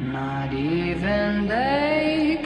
Not even they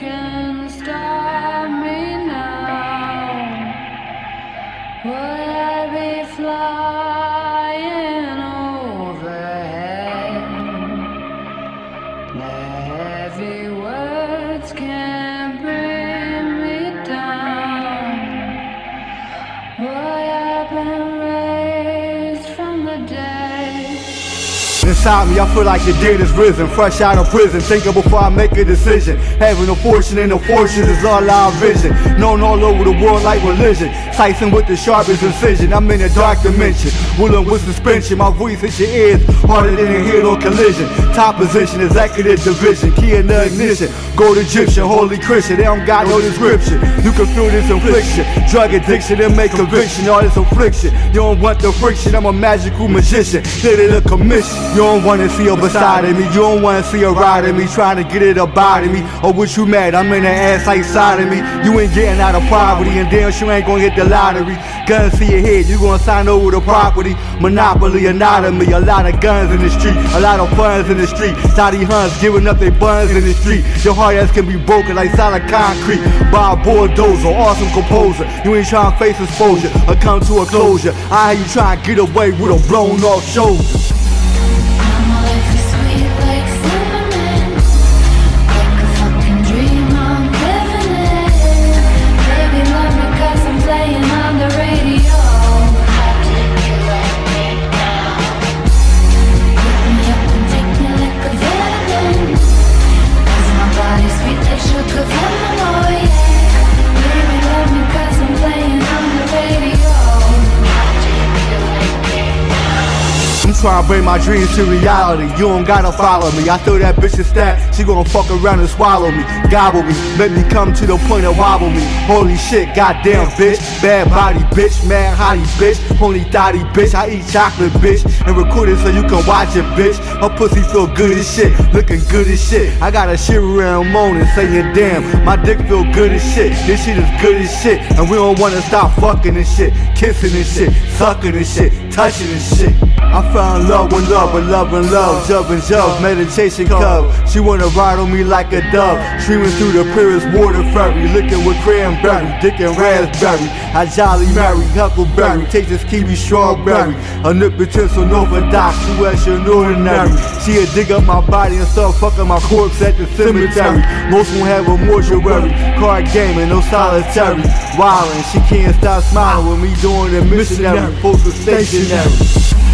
Inside me, I feel like the dead is risen, fresh out of prison. Thinking before I make a decision. Having a fortune and a fortune is all our vision. Known all over the world like religion. Slicing with the sharpest incision. I'm in a dark dimension. Wooling with suspension. My voice hits your ears harder than a head on collision. Top position, executive division. Key in the ignition. Gold Egyptian, holy Christian. They don't got no description. You can feel this infliction. Drug addiction and make conviction. All this affliction. You don't want the friction. I'm a magical magician. Did it a commission. You don't wanna see her beside of me. You don't wanna see her riding me. Trying to get it up out of me. Or what you mad? I'm in the ass like side of me. You ain't getting out of poverty. And damn sure ain't gonna hit the lottery. Guns to your head. You gonna sign over the property. Monopoly, anatomy. A lot of guns in the street. A lot of funds in the street. Toddy Huns giving up their buns in the street. Your hard ass can be broken like solid concrete. By a. Awesome composer. You ain't trying to face exposure. Or come to a closure. I hear you trying to get away with a blown off shoulder. I'm trying to bring my dreams to reality. You don't gotta follow me. I throw that bitch a stack. She gon' fuck around and swallow me, gobble me, make me come to the point of wobble me. Holy shit, goddamn bitch, bad body bitch, mad hottie bitch, pony thotty bitch. I eat chocolate bitch and record it so you can watch it bitch. Her pussy feel good as shit, looking good as shit. I got a shit around moaning, saying damn, my dick feel good as shit. This shit is good as shit, and we don't wanna stop fucking this shit, kissing this shit, sucking this shit, touching this shit. I found love with love, with love and love, jump and jump, meditation cup. She wanna ride on me like a dove, streaming through the purest water ferry, licking with cranberry, dick and raspberry. I jolly Mary, huckleberry, taste this kiwi strawberry. A nip utensil, no for doc, she was an ordinary. She'll dig up my body and start fucking my corpse at the cemetery. Most won't have a mortuary, card gaming, no solitary. Wildin', she can't stop smiling with me doing the missionary, post stationary.